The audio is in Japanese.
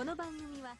この番組は